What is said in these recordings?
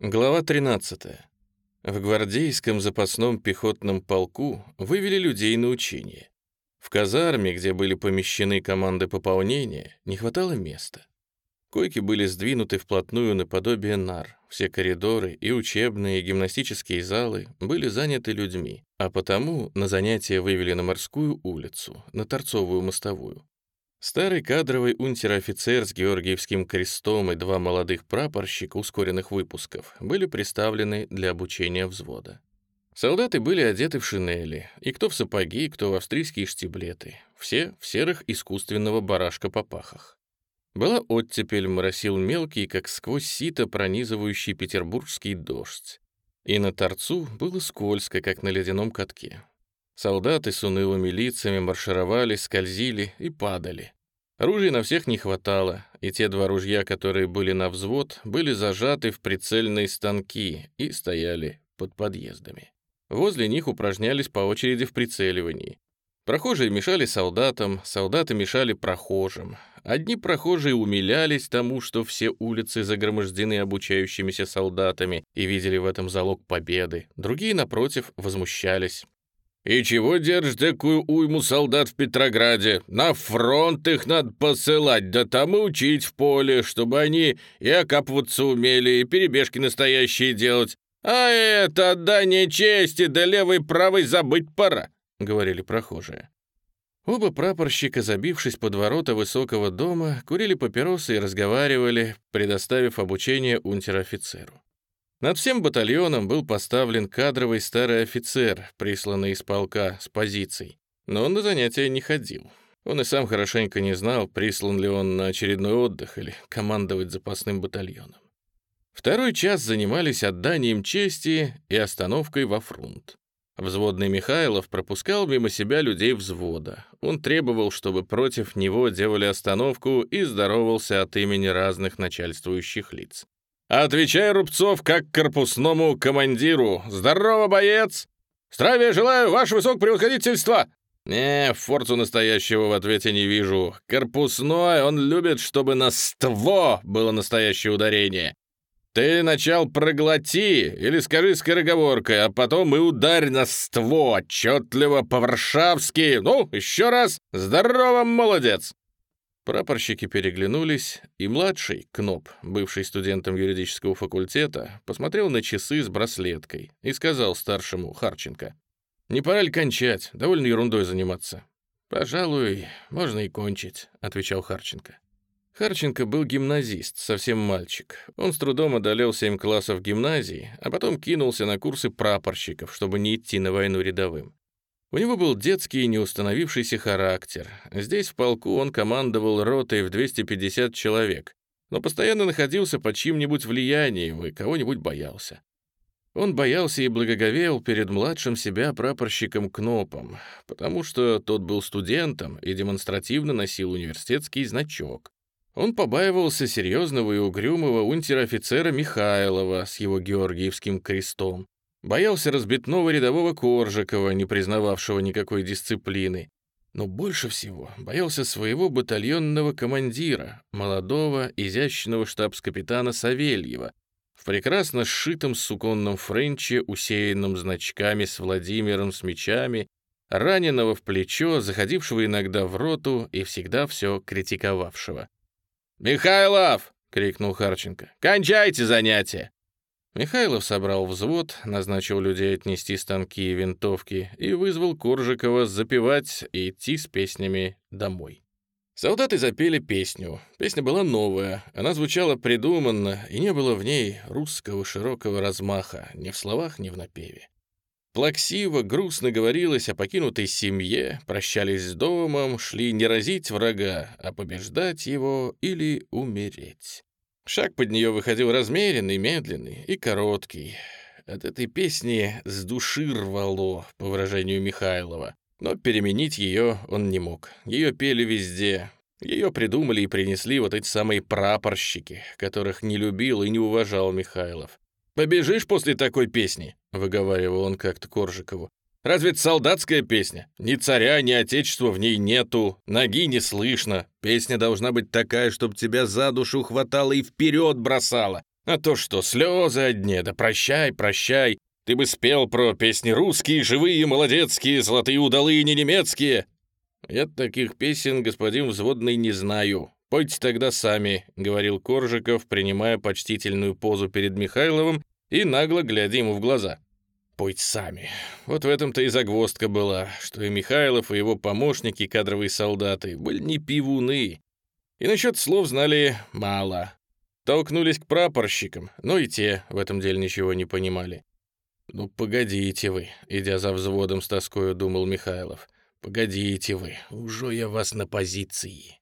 Глава 13. В гвардейском запасном пехотном полку вывели людей на учение. В казарме, где были помещены команды пополнения, не хватало места. Койки были сдвинуты вплотную наподобие нар. Все коридоры и учебные, и гимнастические залы были заняты людьми, а потому на занятия вывели на морскую улицу, на Торцовую мостовую. Старый кадровый унтер-офицер с Георгиевским крестом и два молодых прапорщика ускоренных выпусков были представлены для обучения взвода. Солдаты были одеты в шинели, и кто в сапоги, кто в австрийские штиблеты, все в серых искусственного барашка попахах. Была оттепель, моросил мелкий, как сквозь сито пронизывающий петербургский дождь. И на торцу было скользко, как на ледяном катке. Солдаты с унылыми лицами маршировали, скользили и падали. Оружия на всех не хватало, и те два ружья, которые были на взвод, были зажаты в прицельные станки и стояли под подъездами. Возле них упражнялись по очереди в прицеливании. Прохожие мешали солдатам, солдаты мешали прохожим. Одни прохожие умилялись тому, что все улицы загромождены обучающимися солдатами и видели в этом залог победы. Другие, напротив, возмущались. «И чего держишь такую уйму солдат в Петрограде? На фронт их надо посылать, да там и учить в поле, чтобы они и окапываться умели, и перебежки настоящие делать. А это отдание чести, да левой правой забыть пора», — говорили прохожие. Оба прапорщика, забившись под ворота высокого дома, курили папиросы и разговаривали, предоставив обучение унтер-офицеру. Над всем батальоном был поставлен кадровый старый офицер, присланный из полка с позиций. Но он на занятия не ходил. Он и сам хорошенько не знал, прислан ли он на очередной отдых или командовать запасным батальоном. Второй час занимались отданием чести и остановкой во фронт. Взводный Михайлов пропускал мимо себя людей взвода. Он требовал, чтобы против него делали остановку и здоровался от имени разных начальствующих лиц. Отвечай, Рубцов, как корпусному командиру. Здорово, боец! Здравия желаю, ваше высокопревосходительство! Не, форцу настоящего в ответе не вижу. Корпусной, он любит, чтобы на «ство» было настоящее ударение. Ты начал проглоти или скажи скороговоркой, а потом и ударь на «ство» отчетливо по-варшавски. Ну, еще раз. Здорово, молодец! Прапорщики переглянулись, и младший, Кноп, бывший студентом юридического факультета, посмотрел на часы с браслеткой и сказал старшему Харченко, «Не пора ли кончать? Довольно ерундой заниматься». «Пожалуй, можно и кончить», — отвечал Харченко. Харченко был гимназист, совсем мальчик. Он с трудом одолел семь классов гимназии, а потом кинулся на курсы прапорщиков, чтобы не идти на войну рядовым. У него был детский неустановившийся характер. Здесь в полку он командовал ротой в 250 человек, но постоянно находился под чьим-нибудь влиянием и кого-нибудь боялся. Он боялся и благоговел перед младшим себя прапорщиком Кнопом, потому что тот был студентом и демонстративно носил университетский значок. Он побаивался серьезного и угрюмого унтер-офицера Михайлова с его георгиевским крестом, Боялся разбитного рядового Коржикова, не признававшего никакой дисциплины. Но больше всего боялся своего батальонного командира, молодого, изящного штабс-капитана Савельева, в прекрасно сшитом суконном френче, усеянном значками с Владимиром с мечами, раненого в плечо, заходившего иногда в роту и всегда все критиковавшего. «Михайлов!» — крикнул Харченко. «Кончайте занятия!» Михайлов собрал взвод, назначил людей отнести станки и винтовки и вызвал Коржикова запевать и идти с песнями домой. Солдаты запели песню. Песня была новая, она звучала придуманно, и не было в ней русского широкого размаха ни в словах, ни в напеве. Плаксиво, грустно говорилось о покинутой семье, прощались с домом, шли не разить врага, а побеждать его или умереть. Шаг под нее выходил размеренный, медленный и короткий. От этой песни с души рвало, по выражению Михайлова. Но переменить ее он не мог. Ее пели везде. Ее придумали и принесли вот эти самые прапорщики, которых не любил и не уважал Михайлов. «Побежишь после такой песни?» — выговаривал он как-то Коржикову. Разве это солдатская песня? Ни царя, ни отечества в ней нету, ноги не слышно. Песня должна быть такая, чтобы тебя за душу хватало и вперед бросала. А то что, слезы одни, да прощай, прощай. Ты бы спел про песни русские, живые, молодецкие, золотые удалы не немецкие. Я таких песен, господин взводный, не знаю. Пойте тогда сами, — говорил Коржиков, принимая почтительную позу перед Михайловым и нагло глядя ему в глаза. Пойте сами. Вот в этом-то и загвоздка была, что и Михайлов, и его помощники, кадровые солдаты, были не пивуны. И насчет слов знали мало. Толкнулись к прапорщикам, но и те в этом деле ничего не понимали. «Ну, погодите вы», — идя за взводом с тоскою, думал Михайлов. «Погодите вы, уже я вас на позиции».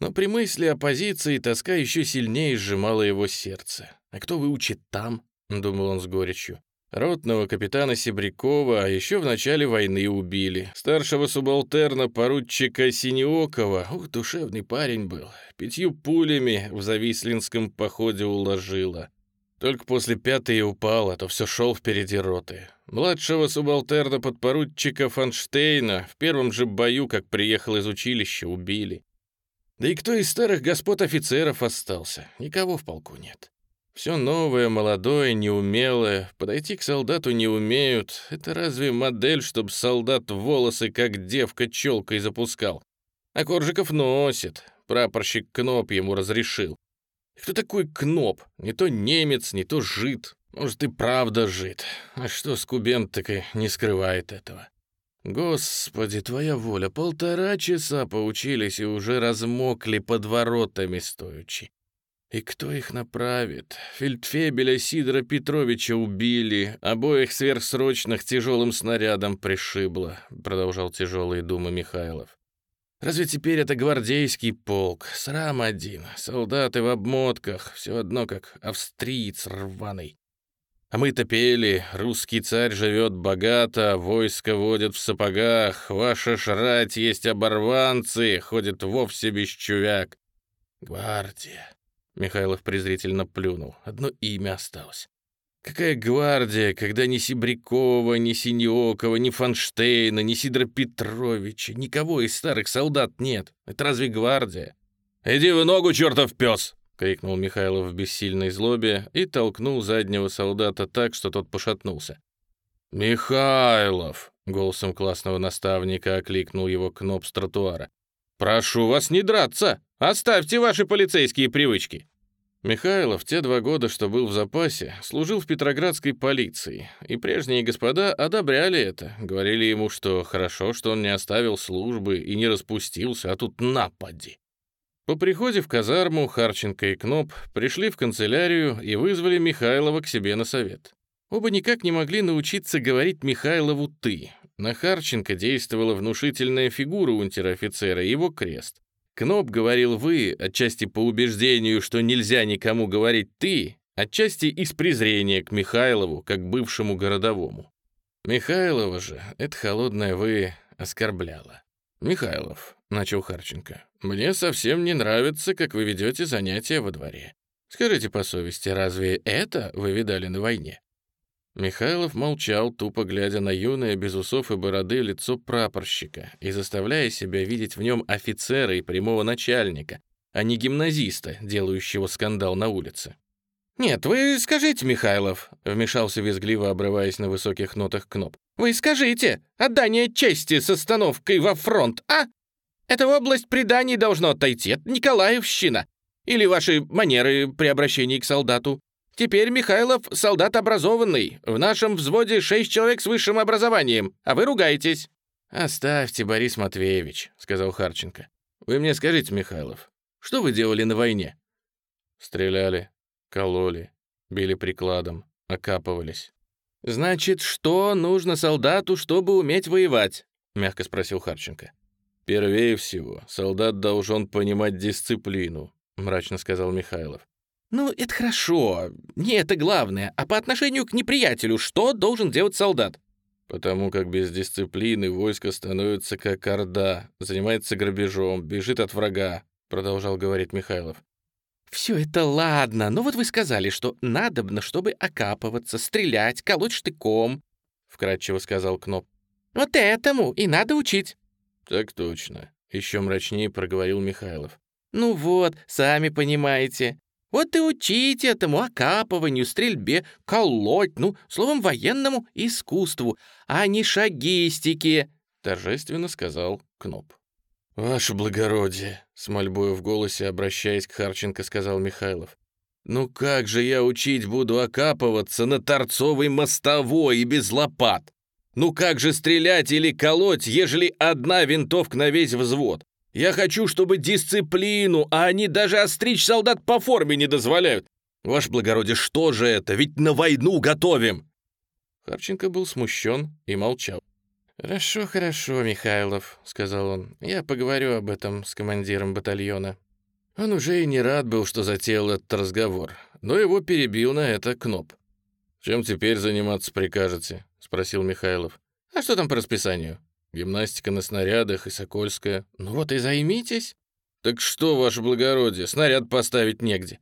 Но при мысли о позиции тоска еще сильнее сжимала его сердце. «А кто выучит там?» — думал он с горечью. Ротного капитана Себрякова, а еще в начале войны убили. Старшего субалтерна поручика Синеокова, ух, душевный парень был, пятью пулями в Завислинском походе уложила. Только после пятой упал, а то все шел впереди роты. Младшего субалтерна подпоручика Фанштейна в первом же бою, как приехал из училища, убили. Да и кто из старых господ офицеров остался? Никого в полку нет. Все новое, молодое, неумелое. Подойти к солдату не умеют. Это разве модель, чтобы солдат волосы, как девка, челкой запускал? А Коржиков носит. Прапорщик Кноп ему разрешил. Кто такой Кноп? Не то немец, не то жид. Может, и правда жид. А что Скубент так и не скрывает этого? Господи, твоя воля, полтора часа поучились и уже размокли под воротами стоячи. И кто их направит? Фельдфебеля Сидора Петровича убили, обоих сверхсрочных тяжелым снарядом пришибло, продолжал тяжелые думы Михайлов. Разве теперь это гвардейский полк? Срам один, солдаты в обмотках, все одно как австриец рваный. А мы-то пели, русский царь живет богато, войско водит в сапогах, ваша шрать есть оборванцы, ходит вовсе без чувяк. Гвардия, Михайлов презрительно плюнул. Одно имя осталось. Какая гвардия, когда ни Сибрякова, ни Синьокова, ни Фонштейна, ни Сидора Петровича, никого из старых солдат нет. Это разве гвардия? «Иди в ногу, чертов пес!» — крикнул Михайлов в бессильной злобе и толкнул заднего солдата так, что тот пошатнулся. «Михайлов!» — голосом классного наставника окликнул его Кноп с тротуара. «Прошу вас не драться! Оставьте ваши полицейские привычки!» Михайлов те два года, что был в запасе, служил в Петроградской полиции, и прежние господа одобряли это, говорили ему, что хорошо, что он не оставил службы и не распустился, а тут напади. По приходе в казарму Харченко и Кноп пришли в канцелярию и вызвали Михайлова к себе на совет. Оба никак не могли научиться говорить Михайлову «ты», на Харченко действовала внушительная фигура унтер-офицера, его крест. Кноп говорил «вы», отчасти по убеждению, что нельзя никому говорить «ты», отчасти из презрения к Михайлову, как бывшему городовому. Михайлова же это холодное «вы» оскорбляло. «Михайлов», — начал Харченко, — «мне совсем не нравится, как вы ведете занятия во дворе. Скажите по совести, разве это вы видали на войне?» Михайлов молчал, тупо глядя на юное, без усов и бороды лицо прапорщика и заставляя себя видеть в нем офицера и прямого начальника, а не гимназиста, делающего скандал на улице. «Нет, вы скажите, Михайлов», — вмешался визгливо, обрываясь на высоких нотах Кноп. «Вы скажите, отдание чести с остановкой во фронт, а? Эта область преданий должно отойти, это Николаевщина. Или ваши манеры при обращении к солдату. Теперь Михайлов солдат образованный. В нашем взводе шесть человек с высшим образованием, а вы ругаетесь». «Оставьте, Борис Матвеевич», — сказал Харченко. «Вы мне скажите, Михайлов, что вы делали на войне?» «Стреляли, кололи, били прикладом, окапывались». «Значит, что нужно солдату, чтобы уметь воевать?» — мягко спросил Харченко. «Первее всего, солдат должен понимать дисциплину», — мрачно сказал Михайлов. «Ну, это хорошо. Не это главное. А по отношению к неприятелю что должен делать солдат?» «Потому как без дисциплины войско становится как орда, занимается грабежом, бежит от врага», — продолжал говорить Михайлов. «Все это ладно, но вот вы сказали, что надобно, чтобы окапываться, стрелять, колоть штыком», — вкратчиво сказал Кноп. «Вот этому и надо учить». «Так точно», — еще мрачнее проговорил Михайлов. «Ну вот, сами понимаете. Вот и учить этому окапыванию, стрельбе, колоть, ну, словом, военному искусству, а не шагистике», — торжественно сказал Кноп. «Ваше благородие», — с мольбой в голосе, обращаясь к Харченко, сказал Михайлов. «Ну как же я учить буду окапываться на торцовой мостовой и без лопат? Ну как же стрелять или колоть, ежели одна винтовка на весь взвод? Я хочу, чтобы дисциплину, а они даже остричь солдат по форме не дозволяют. Ваше благородие, что же это? Ведь на войну готовим!» Харченко был смущен и молчал. «Хорошо, хорошо, Михайлов», — сказал он. «Я поговорю об этом с командиром батальона». Он уже и не рад был, что затеял этот разговор, но его перебил на это Кноп. «Чем теперь заниматься прикажете?» — спросил Михайлов. «А что там по расписанию?» Гимнастика на снарядах и Сокольская. Ну вот и займитесь. Так что, ваше благородие, снаряд поставить негде.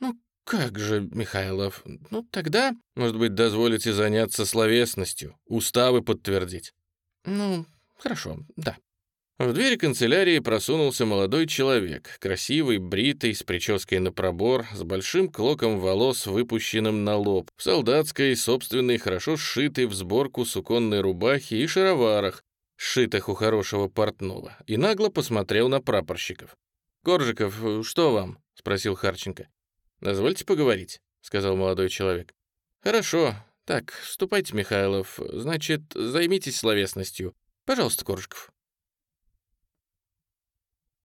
Ну как же, Михайлов, ну тогда... Может быть, дозволите заняться словесностью, уставы подтвердить. Ну, хорошо, да. В двери канцелярии просунулся молодой человек, красивый, бритый, с прической на пробор, с большим клоком волос, выпущенным на лоб, в солдатской, собственной, хорошо сшитой в сборку суконной рубахе и шароварах, сшитых у хорошего портного, и нагло посмотрел на прапорщиков. «Коржиков, что вам?» — спросил Харченко. «Дозвольте поговорить», — сказал молодой человек. «Хорошо. Так, ступайте, Михайлов. Значит, займитесь словесностью. Пожалуйста, Коржиков».